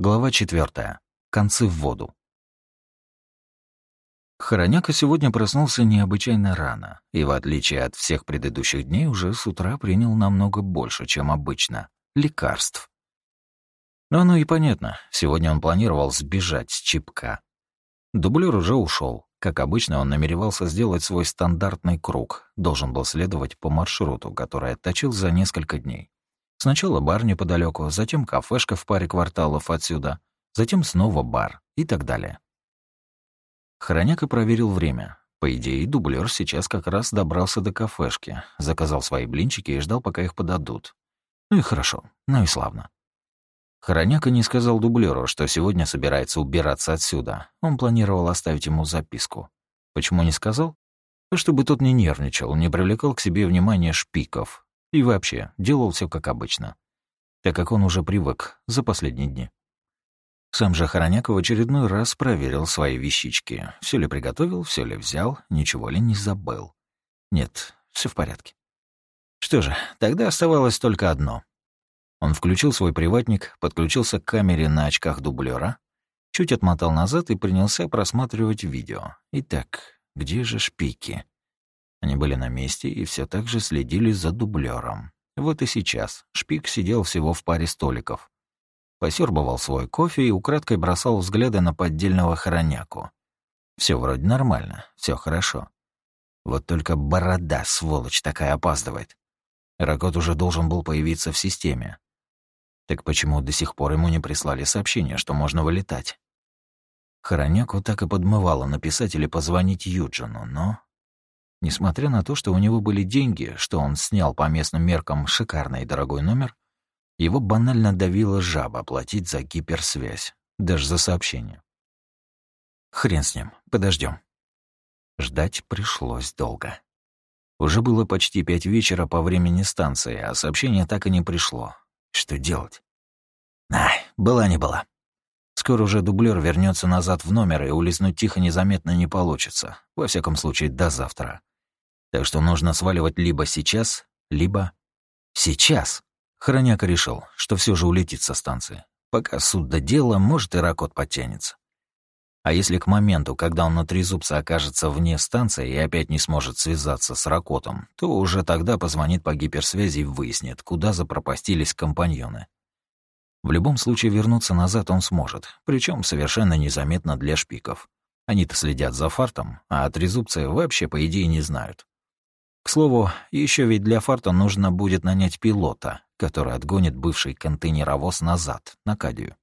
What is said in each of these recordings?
Глава четвертая. Концы в воду. Хороняка сегодня проснулся необычайно рано, и в отличие от всех предыдущих дней уже с утра принял намного больше, чем обычно, лекарств. Но оно и понятно, сегодня он планировал сбежать с чипка. Дублер уже ушел. Как обычно, он намеревался сделать свой стандартный круг, должен был следовать по маршруту, который отточил за несколько дней. Сначала бар неподалеку, затем кафешка в паре кварталов отсюда, затем снова бар и так далее. Хороняка проверил время. По идее, дублер сейчас как раз добрался до кафешки, заказал свои блинчики и ждал, пока их подадут. Ну и хорошо, ну и славно. Хороняка не сказал дублеру, что сегодня собирается убираться отсюда. Он планировал оставить ему записку. Почему не сказал? Чтобы тот не нервничал, не привлекал к себе внимание шпиков, и вообще, делал все как обычно. Так как он уже привык за последние дни. Сам же Хороняк в очередной раз проверил свои вещички. Все ли приготовил, все ли взял, ничего ли не забыл. Нет, все в порядке. Что же, тогда оставалось только одно. Он включил свой приватник, подключился к камере на очках дублера, чуть отмотал назад и принялся просматривать видео. Итак, где же шпики? Они были на месте и все так же следили за дублером. Вот и сейчас Шпик сидел всего в паре столиков. Посербывал свой кофе и украдкой бросал взгляды на поддельного хороняку. Все вроде нормально, все хорошо. Вот только борода, сволочь, такая опаздывает. Ракот уже должен был появиться в системе. Так почему до сих пор ему не прислали сообщение, что можно вылетать? Хороняку так и подмывало написать или позвонить Юджину, но Несмотря на то, что у него были деньги, что он снял по местным меркам шикарный и дорогой номер, его банально давила жаба платить за гиперсвязь, даже за сообщение. Хрен с ним, подождем. Ждать пришлось долго. Уже было почти пять вечера по времени станции, а сообщение так и не пришло. Что делать? Ай, была не была. Скоро уже дублер вернется назад в номер, и улизнуть тихо незаметно не получится. Во всяком случае, до завтра. Так что нужно сваливать либо сейчас, либо... Сейчас. Хроняка решил, что все же улетит со станции. Пока суд до дела, может, и Ракот подтянется. А если к моменту, когда он на трезубце окажется вне станции и опять не сможет связаться с Ракотом, то уже тогда позвонит по гиперсвязи и выяснит, куда запропастились компаньоны. В любом случае вернуться назад он сможет, причем совершенно незаметно для шпиков. Они-то следят за фартом, а о вообще, по идее, не знают. К слову, еще ведь для фарта нужно будет нанять пилота, который отгонит бывший контейнеровоз назад, на Кадию.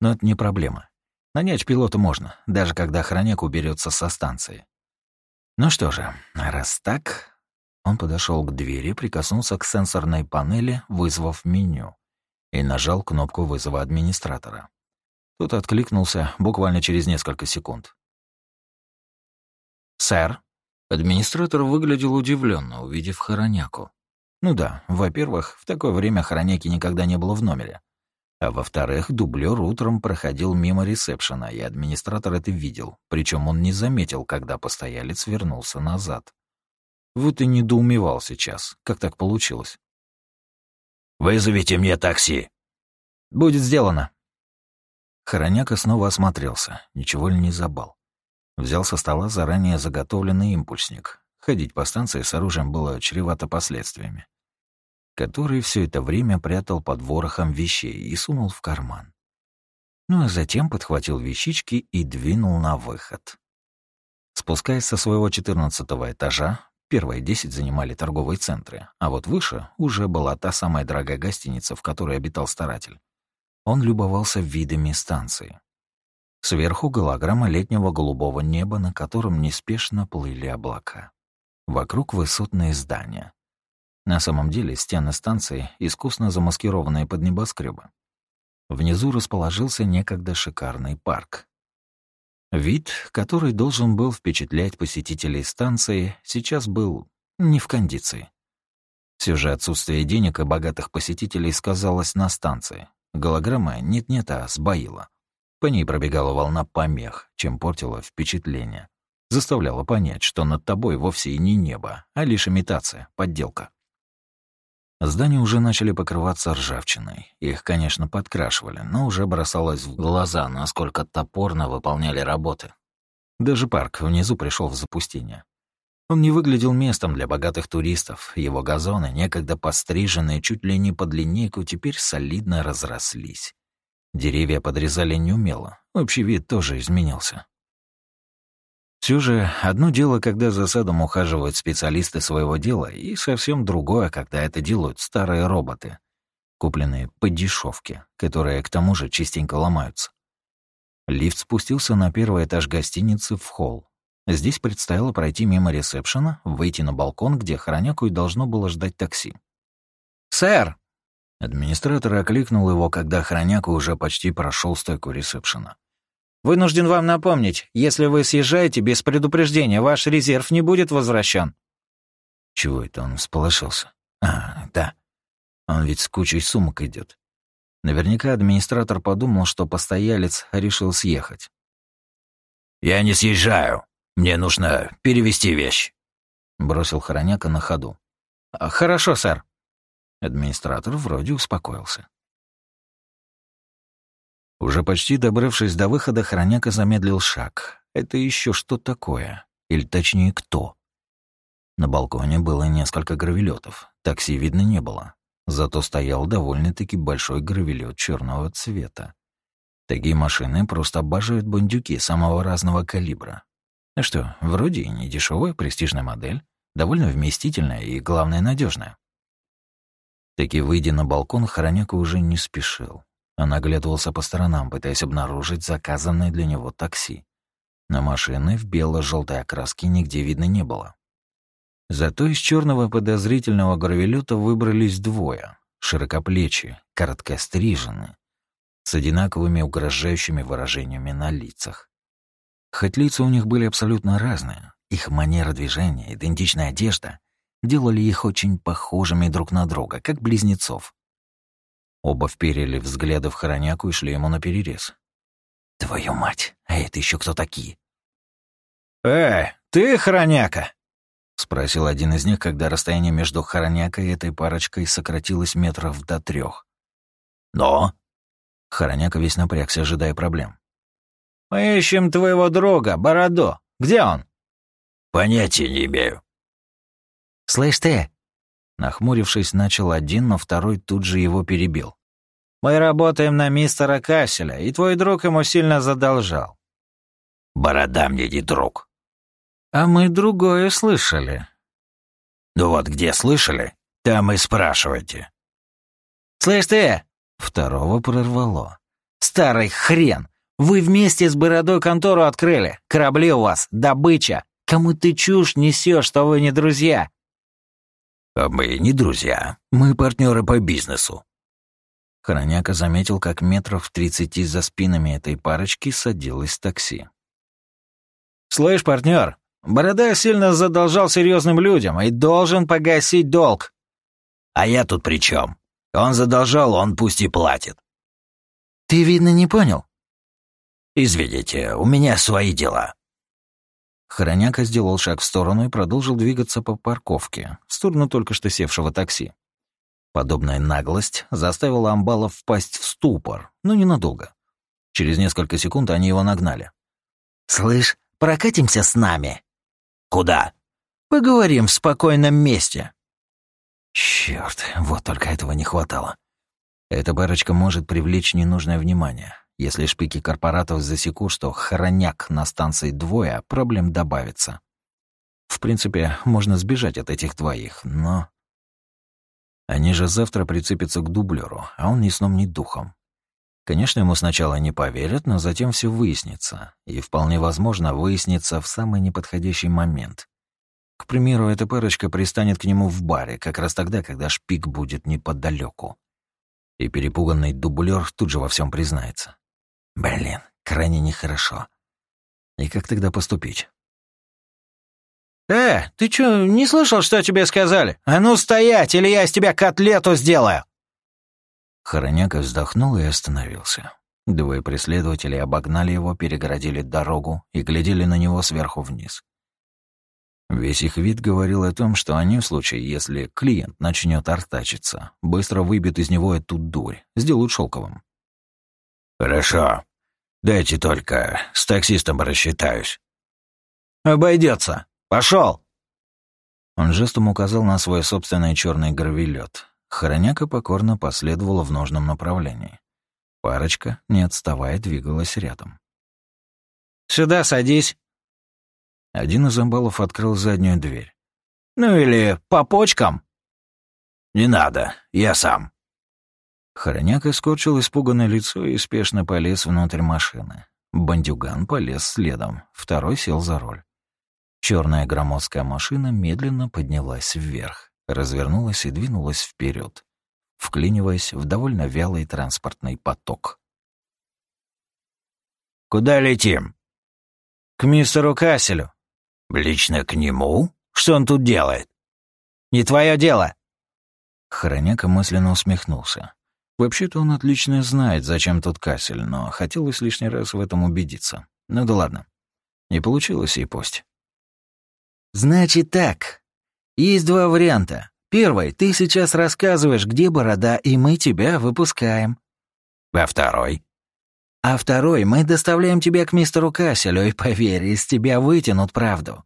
Но это не проблема. Нанять пилота можно, даже когда охранник уберется со станции. Ну что же, раз так... Он подошел к двери, прикоснулся к сенсорной панели, вызвав меню, и нажал кнопку вызова администратора. Тот откликнулся буквально через несколько секунд. «Сэр?» Администратор выглядел удивленно, увидев хороняку. Ну да, во-первых, в такое время хороняки никогда не было в номере. А во-вторых, дублер утром проходил мимо ресепшена, и администратор это видел, причем он не заметил, когда постоялец вернулся назад. Вот и недоумевал сейчас, как так получилось. «Вызовите мне такси!» «Будет сделано!» Хороняка снова осмотрелся, ничего ли не забыл. Взял со стола заранее заготовленный импульсник. Ходить по станции с оружием было чревато последствиями. Который все это время прятал под ворохом вещей и сунул в карман. Ну а затем подхватил вещички и двинул на выход. Спускаясь со своего четырнадцатого этажа, первые десять занимали торговые центры, а вот выше уже была та самая дорогая гостиница, в которой обитал старатель. Он любовался видами станции. Сверху голограмма летнего голубого неба, на котором неспешно плыли облака. Вокруг высотные здания. На самом деле стены станции искусно замаскированные под небоскребы. Внизу расположился некогда шикарный парк. Вид, который должен был впечатлять посетителей станции, сейчас был не в кондиции. Все же отсутствие денег и богатых посетителей сказалось на станции. Голограмма нет-нет, а сбоила. По ней пробегала волна помех, чем портила впечатление. Заставляла понять, что над тобой вовсе и не небо, а лишь имитация, подделка. Здания уже начали покрываться ржавчиной. Их, конечно, подкрашивали, но уже бросалось в глаза, насколько топорно выполняли работы. Даже парк внизу пришел в запустение. Он не выглядел местом для богатых туристов. Его газоны, некогда постриженные чуть ли не под линейку, теперь солидно разрослись. Деревья подрезали неумело. Общий вид тоже изменился. Все же, одно дело, когда за садом ухаживают специалисты своего дела, и совсем другое, когда это делают старые роботы, купленные по дешевке, которые к тому же частенько ломаются. Лифт спустился на первый этаж гостиницы в холл. Здесь предстояло пройти мимо ресепшена, выйти на балкон, где хороняку и должно было ждать такси. «Сэр!» Администратор окликнул его, когда хороняку уже почти прошел стойку ресепшена. Вынужден вам напомнить, если вы съезжаете без предупреждения, ваш резерв не будет возвращен. Чего это он всполошился? А, да. Он ведь с кучей сумок идет. Наверняка администратор подумал, что постоялец решил съехать. «Я не съезжаю. Мне нужно перевести вещь», — бросил Хороняка на ходу. «Хорошо, сэр». Администратор вроде успокоился. Уже почти добравшись до выхода, хроняка замедлил шаг. Это еще что такое? Или точнее, кто? На балконе было несколько гравелетов. Такси видно не было. Зато стоял довольно-таки большой гравелет черного цвета. Такие машины просто обожают бандюки самого разного калибра. А что, вроде и не дешевая престижная модель, довольно вместительная и, главное, надежная. Таки, выйдя на балкон, Хороняка уже не спешил. Он оглядывался по сторонам, пытаясь обнаружить заказанное для него такси. Но машины в бело-желтой окраске нигде видно не было. Зато из черного подозрительного гравелюта выбрались двое, широкоплечие, короткостриженные, с одинаковыми угрожающими выражениями на лицах. Хоть лица у них были абсолютно разные, их манера движения, идентичная одежда делали их очень похожими друг на друга, как близнецов. Оба вперили взгляды в хороняку и шли ему на перерез. «Твою мать, а это еще кто такие?» «Эй, ты хороняка?» — спросил один из них, когда расстояние между хоронякой и этой парочкой сократилось метров до трех. «Но?» Хороняка весь напрягся, ожидая проблем. «Мы ищем твоего друга, Бородо. Где он?» «Понятия не имею». «Слышь ты, Нахмурившись, начал один, но второй тут же его перебил. «Мы работаем на мистера Касселя, и твой друг ему сильно задолжал». «Борода мне не друг». «А мы другое слышали». «Ну вот где слышали, там и спрашивайте». «Слышь ты!» — второго прорвало. «Старый хрен! Вы вместе с Бородой контору открыли. Корабли у вас, добыча. Кому ты чушь несешь, что вы не друзья? А мы не друзья, мы партнеры по бизнесу. Хроняка заметил, как метров в тридцати за спинами этой парочки садилось такси. «Слышь, партнер, Борода сильно задолжал серьезным людям и должен погасить долг». «А я тут при чем? Он задолжал, он пусть и платит». «Ты, видно, не понял?» «Извините, у меня свои дела». Хороняка сделал шаг в сторону и продолжил двигаться по парковке, в сторону только что севшего такси. Подобная наглость заставила Амбалов впасть в ступор, но ненадолго. Через несколько секунд они его нагнали. «Слышь, прокатимся с нами?» «Куда?» «Поговорим в спокойном месте». Черт, вот только этого не хватало. Эта парочка может привлечь ненужное внимание. Если шпики корпоратов засекут, что хороняк на станции двое, проблем добавится. В принципе, можно сбежать от этих двоих, но... Они же завтра прицепятся к дублеру, а он ни сном, ни духом. Конечно, ему сначала не поверят, но затем все выяснится. И вполне возможно, выяснится в самый неподходящий момент. К примеру, эта парочка пристанет к нему в баре, как раз тогда, когда шпик будет неподалеку. И перепуганный дублер тут же во всем признается. Блин, крайне нехорошо. И как тогда поступить? «Э, ты чё, не слышал, что тебе сказали? А ну стоять, или я из тебя котлету сделаю!» Хороняка вздохнул и остановился. Двое преследователей обогнали его, перегородили дорогу и глядели на него сверху вниз. Весь их вид говорил о том, что они, в случае, если клиент начнет артачиться, быстро выбьют из него эту дурь, сделают шелковым. «Хорошо. Дайте только, с таксистом рассчитаюсь». «Обойдется. Пошел!» Он жестом указал на свой собственный черный гравелет. Хороняка покорно последовала в нужном направлении. Парочка, не отставая, двигалась рядом. «Сюда садись!» Один из амбалов открыл заднюю дверь. «Ну или по почкам?» «Не надо, я сам». Хороняк искорчил испуганное лицо и спешно полез внутрь машины. Бандюган полез следом, второй сел за руль. Черная громоздкая машина медленно поднялась вверх, развернулась и двинулась вперед, вклиниваясь в довольно вялый транспортный поток. «Куда летим?» «К мистеру Касселю». «Лично к нему? Что он тут делает?» «Не твое дело». Хороняка мысленно усмехнулся. Вообще-то он отлично знает, зачем тут Кассель, но хотелось лишний раз в этом убедиться. Ну да ладно. Не получилось и пусть. «Значит так. Есть два варианта. Первый, ты сейчас рассказываешь, где борода, и мы тебя выпускаем. А второй? А второй, мы доставляем тебя к мистеру Касселю, и поверь, из тебя вытянут правду.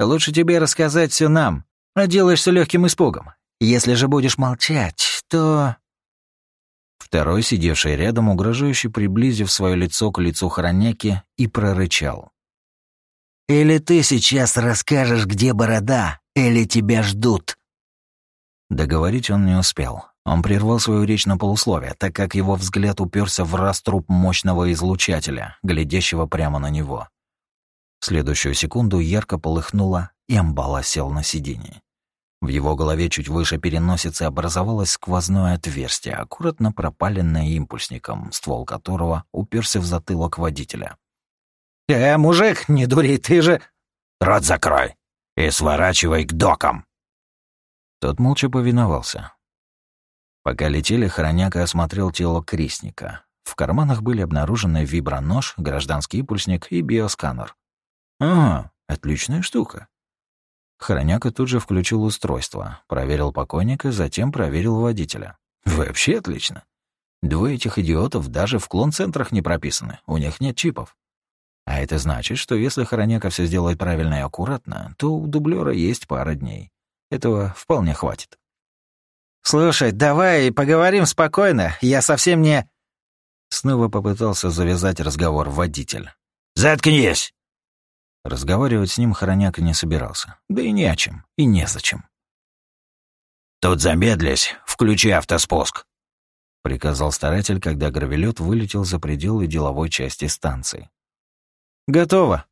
Лучше тебе рассказать все нам, а делаешься легким испугом. Если же будешь молчать, то...» Второй, сидевший рядом, угрожающе приблизив свое лицо к лицу хороняки, и прорычал. Или ты сейчас расскажешь, где борода, или тебя ждут». Договорить он не успел. Он прервал свою речь на полусловие, так как его взгляд уперся в раструб мощного излучателя, глядящего прямо на него. В следующую секунду ярко полыхнуло, и амбала сел на сиденье. В его голове чуть выше переносицы образовалось сквозное отверстие, аккуратно пропаленное импульсником, ствол которого уперся в затылок водителя. «Э, мужик, не дури, ты же...» «Рот закрой и сворачивай к докам!» Тот молча повиновался. Пока летели, Хороняка осмотрел тело крестника. В карманах были обнаружены вибронож, гражданский импульсник и биосканер. «Ага, отличная штука». Хороняка тут же включил устройство, проверил покойника, затем проверил водителя. «Вообще отлично. Двое этих идиотов даже в клон-центрах не прописаны, у них нет чипов. А это значит, что если Хороняка все сделает правильно и аккуратно, то у дублера есть пара дней. Этого вполне хватит. «Слушай, давай поговорим спокойно, я совсем не...» Снова попытался завязать разговор водитель. «Заткнись!» Разговаривать с ним Хороняка не собирался. Да и не о чем, и незачем. «Тут замедлись, включи автоспуск», — приказал старатель, когда гравелет вылетел за пределы деловой части станции. «Готово».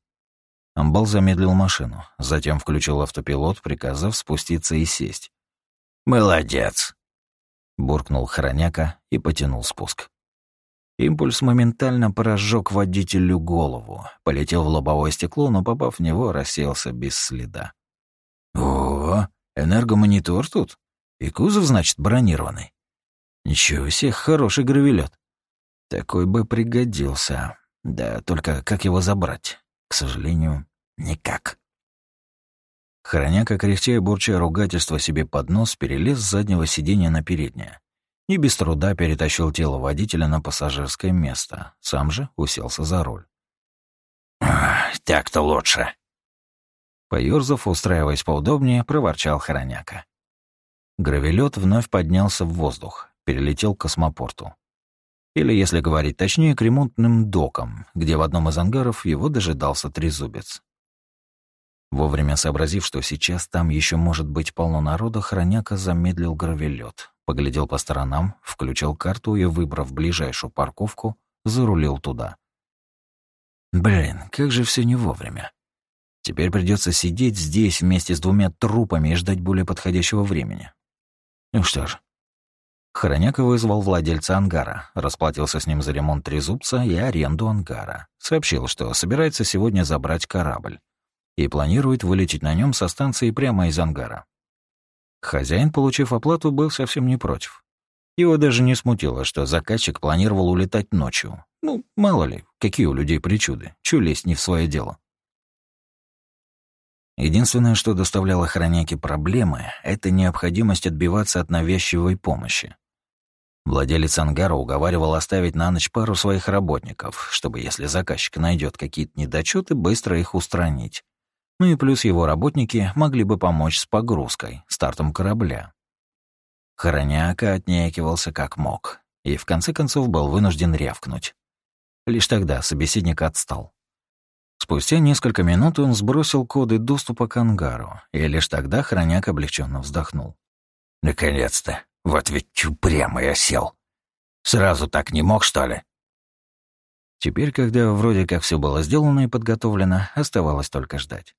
Амбал замедлил машину, затем включил автопилот, приказав спуститься и сесть. «Молодец», — буркнул Хороняка и потянул спуск. Импульс моментально прожег водителю голову, полетел в лобовое стекло, но, попав в него, рассеялся без следа. «О, энергомонитор тут? И кузов, значит, бронированный. Ничего себе, хороший гравелет. Такой бы пригодился. Да только как его забрать? К сожалению, никак. Хороняка, кряхтя и бурча ругательство себе под нос, перелез с заднего сиденья на переднее. И без труда перетащил тело водителя на пассажирское место. Сам же уселся за руль. «Так-то лучше». Поёрзав, устраиваясь поудобнее, проворчал Хороняка. Гравелет вновь поднялся в воздух, перелетел к космопорту. Или, если говорить точнее, к ремонтным докам, где в одном из ангаров его дожидался трезубец. Вовремя сообразив, что сейчас там еще может быть полно народа, хроняка замедлил гравелет, поглядел по сторонам, включил карту и, выбрав ближайшую парковку, зарулил туда. Блин, как же все не вовремя. Теперь придется сидеть здесь вместе с двумя трупами и ждать более подходящего времени. Ну что ж, Хороняка вызвал владельца ангара, расплатился с ним за ремонт трезубца и аренду ангара. Сообщил, что собирается сегодня забрать корабль и планирует вылететь на нем со станции прямо из ангара. Хозяин, получив оплату, был совсем не против. Его даже не смутило, что заказчик планировал улетать ночью. Ну, мало ли, какие у людей причуды, чё лезть не в свое дело. Единственное, что доставляло хроняке проблемы, это необходимость отбиваться от навязчивой помощи. Владелец ангара уговаривал оставить на ночь пару своих работников, чтобы, если заказчик найдет какие-то недочеты, быстро их устранить. Ну и плюс его работники могли бы помочь с погрузкой, стартом корабля. Хороняка отнекивался как мог, и в конце концов был вынужден рявкнуть. Лишь тогда собеседник отстал. Спустя несколько минут он сбросил коды доступа к ангару, и лишь тогда хроняк облегченно вздохнул. «Наконец-то! Вот ведь упрямо я сел. Сразу так не мог, что ли?» Теперь, когда вроде как все было сделано и подготовлено, оставалось только ждать.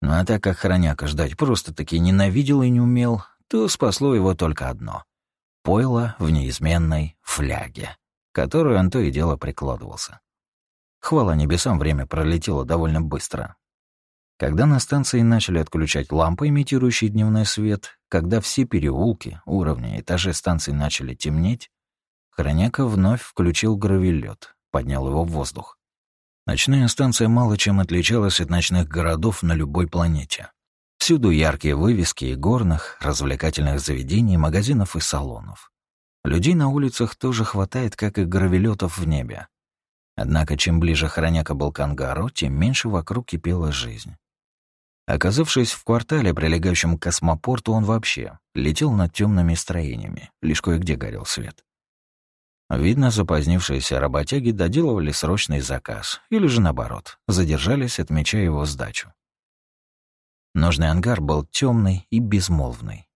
Ну а так как хроняка ждать просто-таки ненавидел и не умел, то спасло его только одно — пойло в неизменной фляге, которую он то и дело прикладывался. Хвала небесам, время пролетело довольно быстро. Когда на станции начали отключать лампы, имитирующие дневной свет, когда все переулки, уровни, этажи станции начали темнеть, Хроняка вновь включил гравелет, поднял его в воздух. Ночная станция мало чем отличалась от ночных городов на любой планете. Всюду яркие вывески и горных, развлекательных заведений, магазинов и салонов. Людей на улицах тоже хватает, как и гравелетов в небе. Однако, чем ближе Хроняка был к ангару, тем меньше вокруг кипела жизнь. Оказавшись в квартале, прилегающем к космопорту, он вообще летел над темными строениями, лишь кое-где горел свет. Видно, запозднившиеся работяги доделывали срочный заказ, или же наоборот, задержались, отмечая его сдачу. Нужный ангар был темный и безмолвный.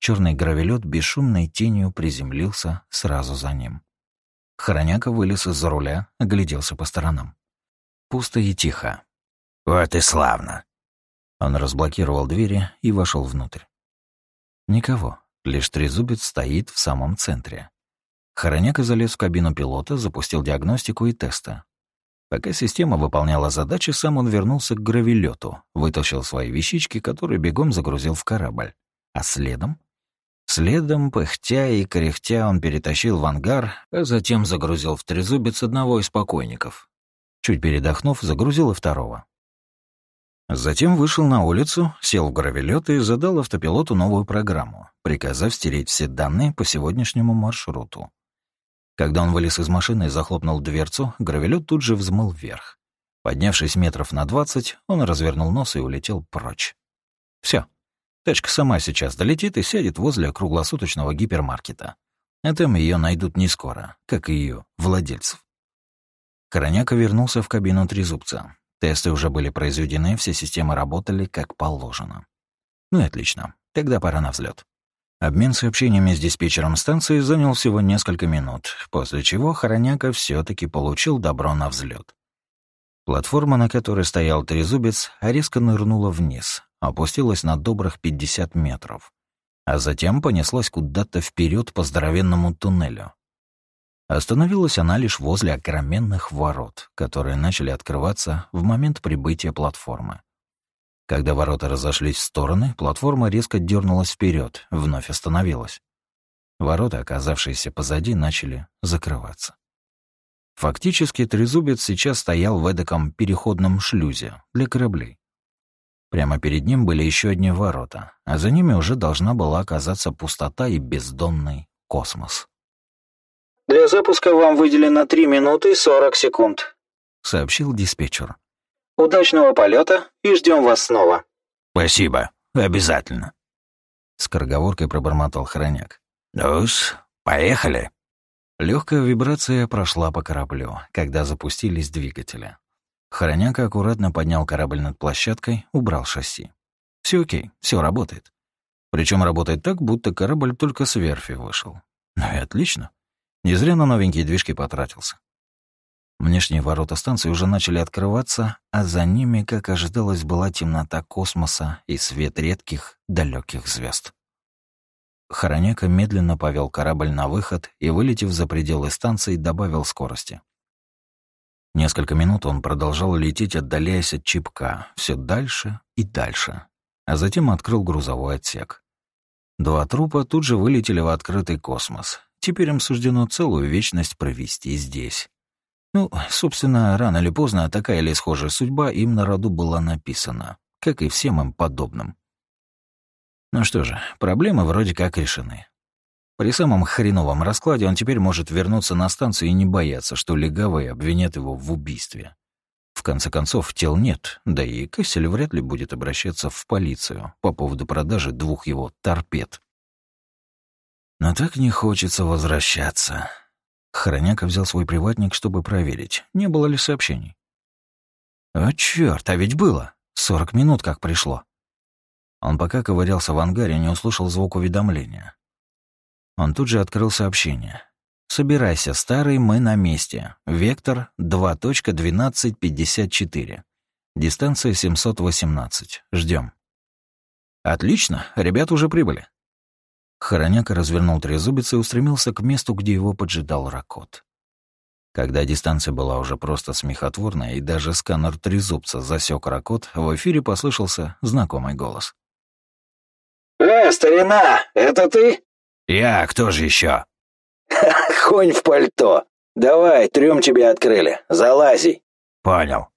Черный гравелет бесшумной тенью приземлился сразу за ним. Хороняка вылез из-за руля, огляделся по сторонам. Пусто и тихо. «Вот и славно!» Он разблокировал двери и вошел внутрь. Никого, лишь трезубец стоит в самом центре. Хороняка залез в кабину пилота, запустил диагностику и тесты. Пока система выполняла задачи, сам он вернулся к гравелету, вытащил свои вещички, которые бегом загрузил в корабль. А следом? Следом, пыхтя и кряхтя, он перетащил в ангар, а затем загрузил в трезубец одного из покойников. Чуть передохнув, загрузил и второго. Затем вышел на улицу, сел в гравелет и задал автопилоту новую программу, приказав стереть все данные по сегодняшнему маршруту. Когда он вылез из машины и захлопнул дверцу, гравелет тут же взмыл вверх. Поднявшись метров на двадцать, он развернул нос и улетел прочь. Все. Тачка сама сейчас долетит и сядет возле круглосуточного гипермаркета. А там ее найдут не скоро, как и ее владельцев. Короняка вернулся в кабину трезубца. Тесты уже были произведены, все системы работали как положено. Ну и отлично. Тогда пора на взлет. Обмен сообщениями с диспетчером станции занял всего несколько минут, после чего Хороняка все таки получил добро на взлет. Платформа, на которой стоял трезубец, резко нырнула вниз, опустилась на добрых 50 метров, а затем понеслась куда-то вперед по здоровенному туннелю. Остановилась она лишь возле огроменных ворот, которые начали открываться в момент прибытия платформы. Когда ворота разошлись в стороны, платформа резко дернулась вперед, вновь остановилась. Ворота, оказавшиеся позади, начали закрываться. Фактически трезубец сейчас стоял в эдаком переходном шлюзе для кораблей. Прямо перед ним были еще одни ворота, а за ними уже должна была оказаться пустота и бездонный космос. «Для запуска вам выделено 3 минуты 40 секунд», — сообщил диспетчер. «Удачного полета и ждем вас снова». «Спасибо. Обязательно». Скороговоркой пробормотал хроняк. ну поехали». Легкая вибрация прошла по кораблю, когда запустились двигатели. Хороняк аккуратно поднял корабль над площадкой, убрал шасси. Все окей, все работает. Причем работает так, будто корабль только с верфи вышел. Ну и отлично. Не зря на новенькие движки потратился. Внешние ворота станции уже начали открываться, а за ними, как ожидалось, была темнота космоса и свет редких, далеких звезд. Хороняка медленно повел корабль на выход и, вылетев за пределы станции, добавил скорости. Несколько минут он продолжал лететь, отдаляясь от чипка, все дальше и дальше, а затем открыл грузовой отсек. Два трупа тут же вылетели в открытый космос, Теперь им суждено целую вечность провести здесь. Ну, собственно, рано или поздно такая или схожая судьба им на роду была написана. как и всем им подобным. Ну что же, проблемы вроде как решены. При самом хреновом раскладе он теперь может вернуться на станцию и не бояться, что легавые обвинят его в убийстве. В конце концов, тел нет, да и Кассель вряд ли будет обращаться в полицию по поводу продажи двух его торпед. Но так не хочется возвращаться. Хороняка взял свой приватник, чтобы проверить, не было ли сообщений. О, чёрт, а ведь было. Сорок минут как пришло. Он пока ковырялся в ангаре, не услышал звук уведомления. Он тут же открыл сообщение. «Собирайся, старый, мы на месте. Вектор 2.1254. Дистанция 718. Ждем. «Отлично, ребята уже прибыли». Хороняка развернул трезубец и устремился к месту, где его поджидал Ракот. Когда дистанция была уже просто смехотворная, и даже сканер трезубца засек Ракот, в эфире послышался знакомый голос. «Э, старина, это ты?» «Я, кто же еще? «Конь в пальто! Давай, трюм тебе открыли, залази!» «Понял».